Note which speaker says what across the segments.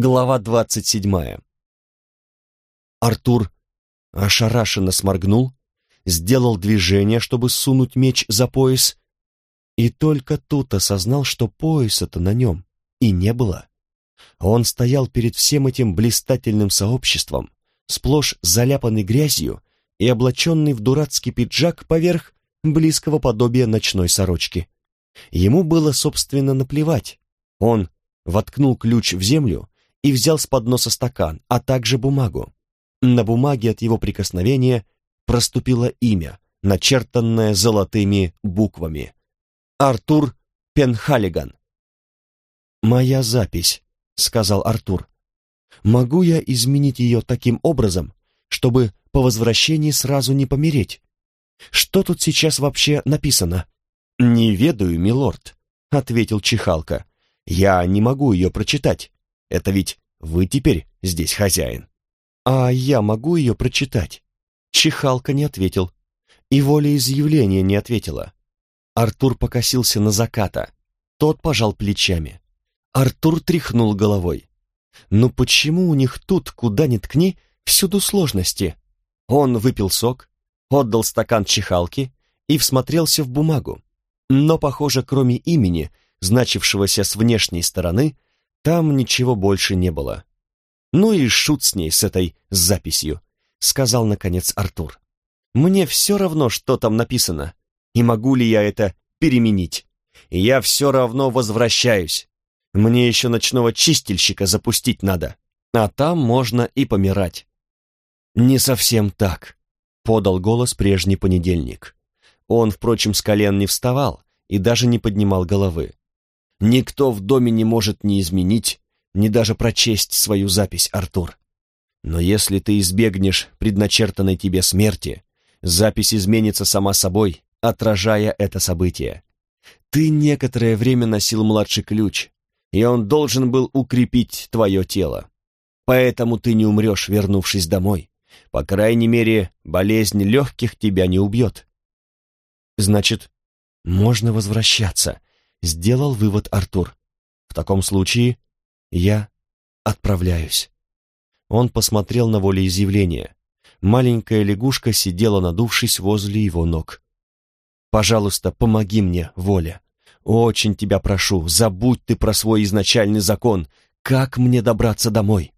Speaker 1: Глава двадцать седьмая. Артур ошарашенно сморгнул, сделал движение, чтобы сунуть меч за пояс, и только тут осознал, что пояса-то на нем и не было. Он стоял перед всем этим блистательным сообществом, сплошь заляпанный грязью и облаченный в дурацкий пиджак поверх близкого подобия ночной сорочки. Ему было, собственно, наплевать. Он воткнул ключ в землю и взял с подноса стакан, а также бумагу. На бумаге от его прикосновения проступило имя, начертанное золотыми буквами. Артур Пенхалиган. «Моя запись», — сказал Артур. «Могу я изменить ее таким образом, чтобы по возвращении сразу не помереть? Что тут сейчас вообще написано?» «Не ведаю, милорд», — ответил Чихалка. «Я не могу ее прочитать. Это ведь вы теперь здесь хозяин. А я могу ее прочитать? Чихалка не ответил. И волеизъявление не ответила. Артур покосился на заката. Тот пожал плечами. Артур тряхнул головой. Ну почему у них тут, куда ни ткни, всюду сложности? Он выпил сок, отдал стакан чихалки и всмотрелся в бумагу. Но, похоже, кроме имени, значившегося с внешней стороны, там ничего больше не было. «Ну и шут с ней, с этой записью», — сказал, наконец, Артур. «Мне все равно, что там написано, и могу ли я это переменить. Я все равно возвращаюсь. Мне еще ночного чистильщика запустить надо, а там можно и помирать». «Не совсем так», — подал голос прежний понедельник. Он, впрочем, с колен не вставал и даже не поднимал головы. Никто в доме не может ни изменить, ни даже прочесть свою запись, Артур. Но если ты избегнешь предначертанной тебе смерти, запись изменится сама собой, отражая это событие. Ты некоторое время носил младший ключ, и он должен был укрепить твое тело. Поэтому ты не умрешь, вернувшись домой. По крайней мере, болезнь легких тебя не убьет. Значит, можно возвращаться, сделал вывод Артур. В таком случае я отправляюсь. Он посмотрел на волеизъявление. Маленькая лягушка сидела, надувшись возле его ног. «Пожалуйста, помоги мне, Воля. Очень тебя прошу, забудь ты про свой изначальный закон. Как мне добраться домой?»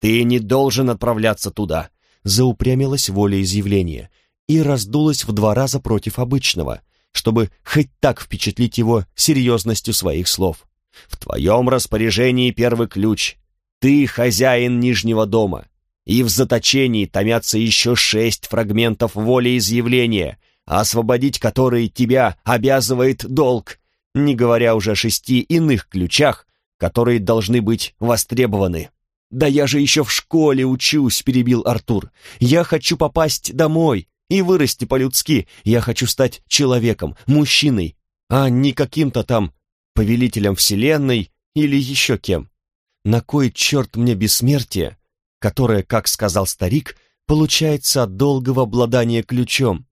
Speaker 1: «Ты не должен отправляться туда», — заупрямилась волеизъявление и раздулась в два раза против обычного, чтобы хоть так впечатлить его серьезностью своих слов. «В твоем распоряжении первый ключ. Ты хозяин Нижнего дома, и в заточении томятся еще шесть фрагментов волеизъявления, освободить которые тебя обязывает долг, не говоря уже о шести иных ключах, которые должны быть востребованы». «Да я же еще в школе учусь», — перебил Артур. «Я хочу попасть домой, и вырасти по-людски. Я хочу стать человеком, мужчиной, а не каким-то там повелителем вселенной или еще кем. На кой черт мне бессмертие, которое, как сказал старик, получается от долгого обладания ключом?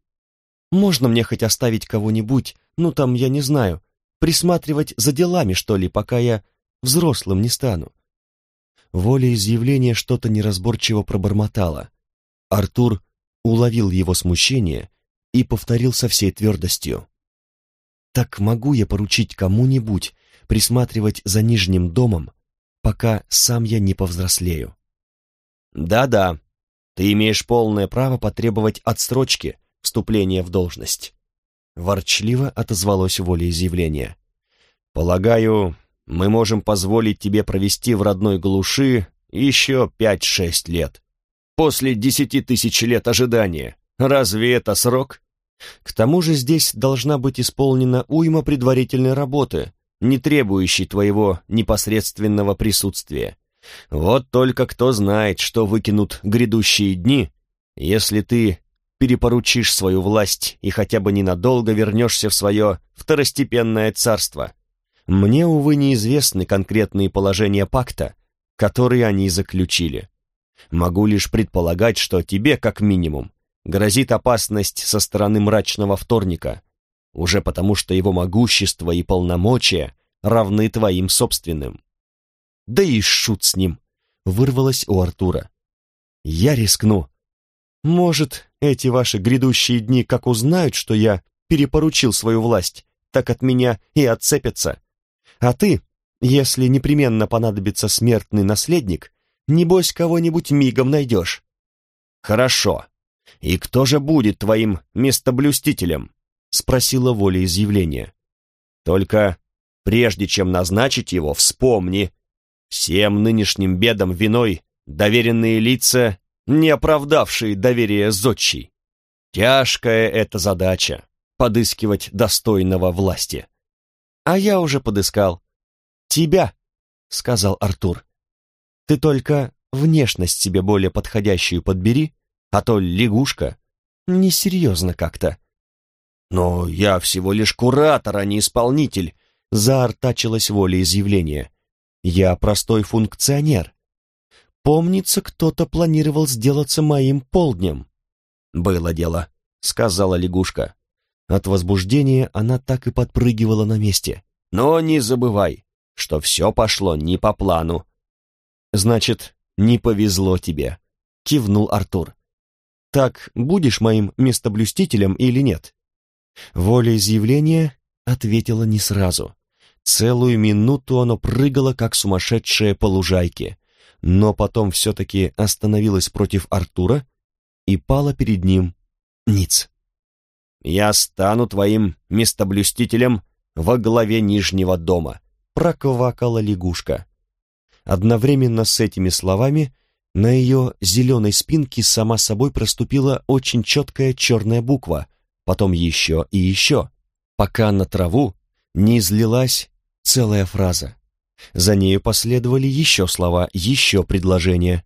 Speaker 1: Можно мне хоть оставить кого-нибудь, ну там, я не знаю, присматривать за делами, что ли, пока я взрослым не стану? Волеизъявление что-то неразборчиво пробормотало. Артур уловил его смущение и повторил со всей твердостью. «Так могу я поручить кому-нибудь присматривать за нижним домом, пока сам я не повзрослею?» «Да-да, ты имеешь полное право потребовать отсрочки вступления в должность», ворчливо отозвалось волеизъявление. «Полагаю, мы можем позволить тебе провести в родной глуши еще пять-шесть лет после десяти тысяч лет ожидания. Разве это срок? К тому же здесь должна быть исполнена уйма предварительной работы, не требующей твоего непосредственного присутствия. Вот только кто знает, что выкинут грядущие дни, если ты перепоручишь свою власть и хотя бы ненадолго вернешься в свое второстепенное царство. Мне, увы, неизвестны конкретные положения пакта, которые они заключили. Могу лишь предполагать, что тебе, как минимум, грозит опасность со стороны мрачного вторника, уже потому что его могущество и полномочия равны твоим собственным. да и шут с ним!» Вырвалось у Артура. «Я рискну. Может, эти ваши грядущие дни как узнают, что я перепоручил свою власть, так от меня и отцепятся. А ты, если непременно понадобится смертный наследник, небось кого-нибудь мигом найдешь». «Хорошо. И кто же будет твоим местоблюстителем?» — спросила волеизъявление. «Только прежде чем назначить его, вспомни, всем нынешним бедам виной доверенные лица, не оправдавшие доверие зодчий. Тяжкая эта задача — подыскивать достойного власти. А я уже подыскал. Тебя, — сказал Артур. Ты только внешность себе более подходящую подбери, а то лягушка. Несерьезно как-то. Но я всего лишь куратор, а не исполнитель, — заортачилось волеизъявление. Я простой функционер. Помнится, кто-то планировал сделаться моим полднем. Было дело, сказала лягушка. От возбуждения она так и подпрыгивала на месте. Но не забывай, что все пошло не по плану. Значит, не повезло тебе, кивнул Артур. Так, будешь моим местоблюстителем или нет? Волеизъявление ответила не сразу. Целую минуту оно прыгало, как сумасшедшее по лужайке, но потом все-таки остановилось против Артура и пало перед ним ниц. «Я стану твоим местоблюстителем во главе Нижнего дома», — проквакала лягушка. Одновременно с этими словами на ее зеленой спинке сама собой проступила очень четкая черная буква, потом еще и еще, пока на траву не излилась целая фраза. За нею последовали еще слова, еще предложения.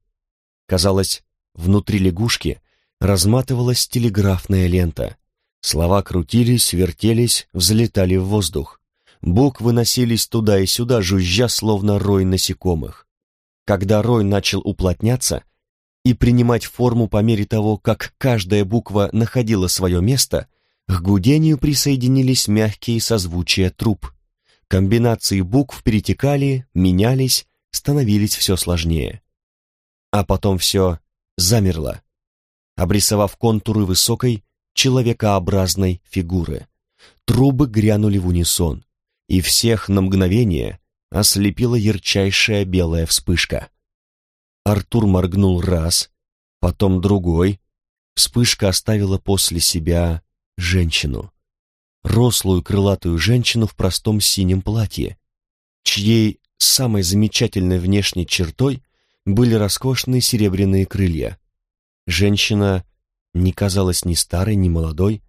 Speaker 1: Казалось, внутри лягушки разматывалась телеграфная лента. Слова крутились, вертелись, взлетали в воздух. Буквы носились туда и сюда, жужжа, словно рой насекомых. Когда рой начал уплотняться и принимать форму по мере того, как каждая буква находила свое место, к гудению присоединились мягкие созвучия труб. Комбинации букв перетекали, менялись, становились все сложнее. А потом все замерло, обрисовав контуры высокой, человекообразной фигуры. Трубы грянули в унисон, и всех на мгновение ослепила ярчайшая белая вспышка. Артур моргнул раз, потом другой. Вспышка оставила после себя женщину рослую крылатую женщину в простом синем платье, чьей самой замечательной внешней чертой были роскошные серебряные крылья. Женщина не казалась ни старой, ни молодой,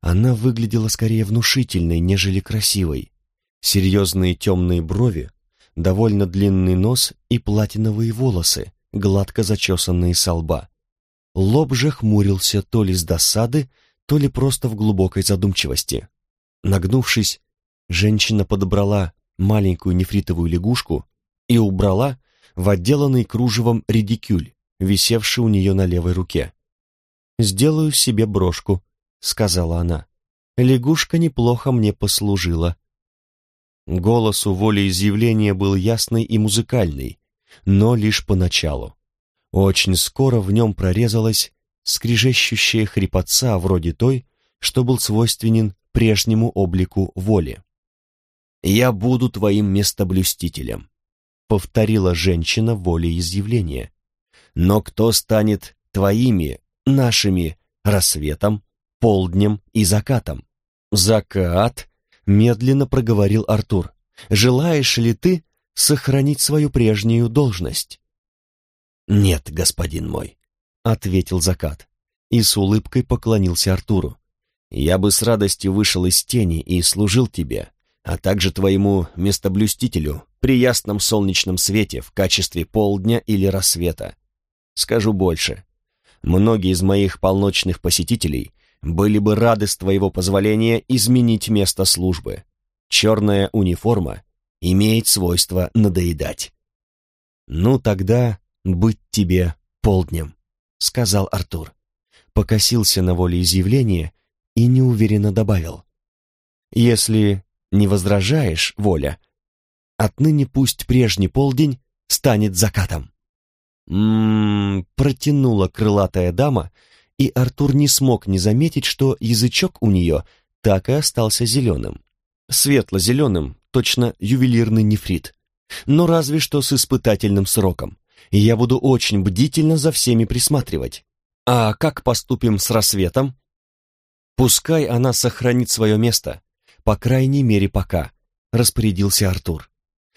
Speaker 1: она выглядела скорее внушительной, нежели красивой. Серьезные темные брови, довольно длинный нос и платиновые волосы, гладко зачесанные со лба. Лоб же хмурился то ли с досады, то ли просто в глубокой задумчивости. Нагнувшись, женщина подобрала маленькую нефритовую лягушку и убрала в отделанный кружевом редикюль, висевший у нее на левой руке. «Сделаю себе брошку», — сказала она. «Лягушка неплохо мне послужила». Голос у волеизъявления был ясный и музыкальный, но лишь поначалу. Очень скоро в нем прорезалась скрижещущая хрипотца вроде той, что был свойственен прежнему облику воли. «Я буду твоим местоблюстителем», — повторила женщина волеизъявления. «Но кто станет твоими, нашими рассветом, полднем и закатом?» «Закат», — медленно проговорил Артур. «Желаешь ли ты сохранить свою прежнюю должность?» «Нет, господин мой», — ответил закат и с улыбкой поклонился Артуру. Я бы с радостью вышел из тени и служил тебе, а также твоему местоблюстителю при ясном солнечном свете в качестве полдня или рассвета. Скажу больше. Многие из моих полночных посетителей были бы рады с твоего позволения изменить место службы. Черная униформа имеет свойство надоедать. «Ну тогда быть тебе полднем», — сказал Артур. Покосился на волеизъявление и неуверенно добавил. «Если не возражаешь, Воля, отныне пусть прежний полдень станет закатом. М-м, протянула крылатая дама, и Артур не смог не заметить, что язычок у нее так и остался зеленым. Светло-зеленым, точно ювелирный нефрит. Но разве что с испытательным сроком. Я буду очень бдительно за всеми присматривать. А как поступим с рассветом? Пускай она сохранит свое место, по крайней мере пока, распорядился Артур.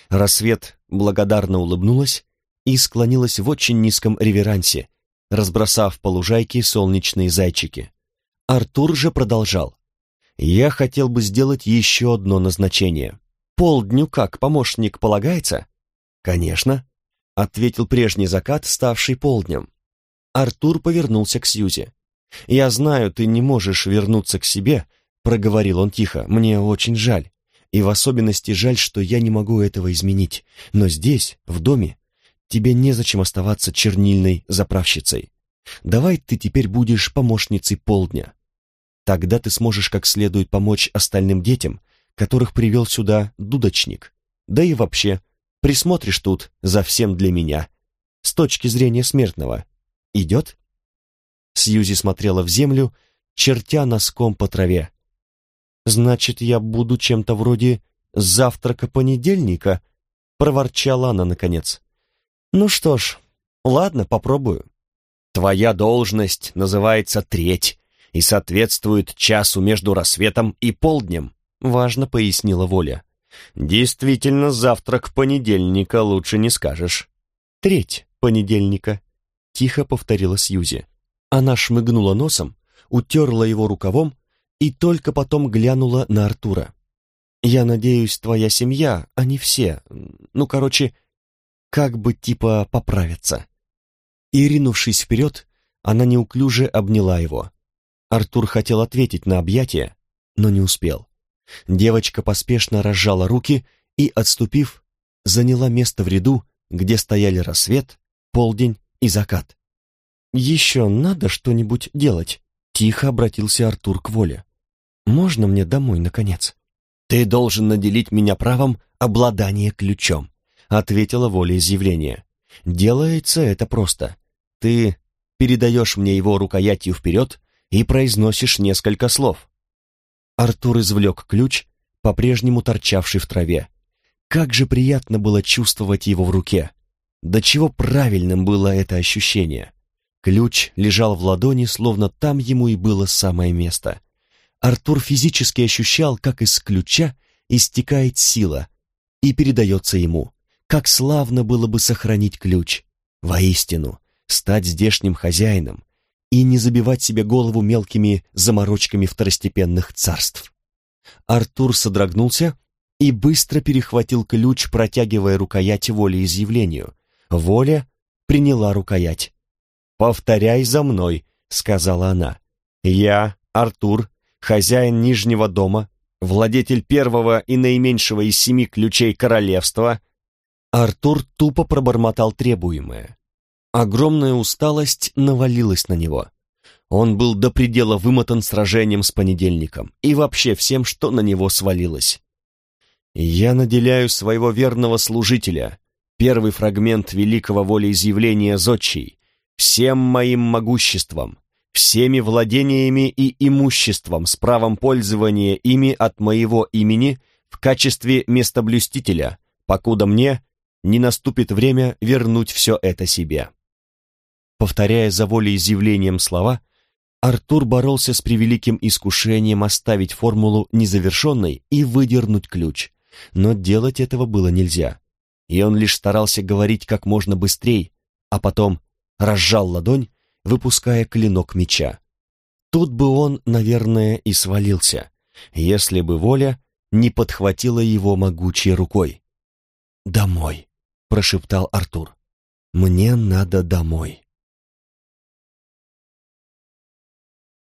Speaker 1: Рассвет благодарно улыбнулась и склонилась в очень низком реверансе, разбросав по лужайке солнечные зайчики. Артур же продолжал. «Я хотел бы сделать еще одно назначение. Полдню как помощник полагается?» «Конечно», — ответил прежний закат, ставший полднем. Артур повернулся к Сьюзе. «Я знаю, ты не можешь вернуться к себе», — проговорил он тихо. «Мне очень жаль. И в особенности жаль, что я не могу этого изменить. Но здесь, в доме, тебе незачем оставаться чернильной заправщицей. Давай ты теперь будешь помощницей полдня. Тогда ты сможешь как следует помочь остальным детям, которых привел сюда дудочник. Да и вообще, присмотришь тут за всем для меня. С точки зрения смертного. Идет?» Сьюзи смотрела в землю, чертя носком по траве. «Значит, я буду чем-то вроде завтрака понедельника?» — проворчала она наконец. «Ну что ж, ладно, попробую. Твоя должность называется треть и соответствует часу между рассветом и полднем», — важно пояснила Воля. «Действительно, завтрак понедельника лучше не скажешь». «Треть понедельника», — тихо повторила Сьюзи. Она шмыгнула носом, утерла его рукавом и только потом глянула на Артура. «Я надеюсь, твоя семья, а не все, ну, короче, как бы типа поправиться». И, ринувшись вперед, она неуклюже обняла его. Артур хотел ответить на объятие, но не успел. Девочка поспешно разжала руки и, отступив, заняла место в ряду, где стояли рассвет, полдень и закат. «Еще надо что-нибудь делать», — тихо обратился Артур к Воле. Можно мне домой, наконец?» «Ты должен наделить меня правом обладания ключом», — ответила воля изъявления. «Делается это просто. Ты передаешь мне его рукоятью вперед и произносишь несколько слов». Артур извлек ключ, по-прежнему торчавший в траве. Как же приятно было чувствовать его в руке. До чего правильным было это ощущение. Ключ лежал в ладони, словно там ему и было самое место. Артур физически ощущал, как из ключа истекает сила и передается ему. Как славно было бы сохранить ключ. Воистину, стать здешним хозяином и не забивать себе голову мелкими заморочками второстепенных царств. Артур содрогнулся и быстро перехватил ключ, протягивая рукоять волеизъявлению. Воля приняла рукоять. «Повторяй за мной», — сказала она. «Я, Артур, хозяин Нижнего дома, владетель первого и наименьшего из семи ключей королевства, Артур тупо пробормотал требуемое. Огромная усталость навалилась на него. Он был до предела вымотан сражением с понедельником и вообще всем, что на него свалилось. «Я наделяю своего верного служителя», первый фрагмент великого волеизъявления Зодчий, всем моим могуществом, всеми владениями и имуществом с правом пользования ими от моего имени в качестве местоблюстителя, покуда мне не наступит время вернуть все это себе. Повторяя за волеизъявлением слова, Артур боролся с превеликим искушением оставить формулу незавершенной и выдернуть ключ, но делать этого было нельзя, и он лишь старался говорить как можно быстрее, а потом разжал ладонь выпуская клинок меча. Тут бы он, наверное, и свалился, если бы воля не подхватила его могучей рукой. «Домой», — прошептал Артур. «Мне надо домой».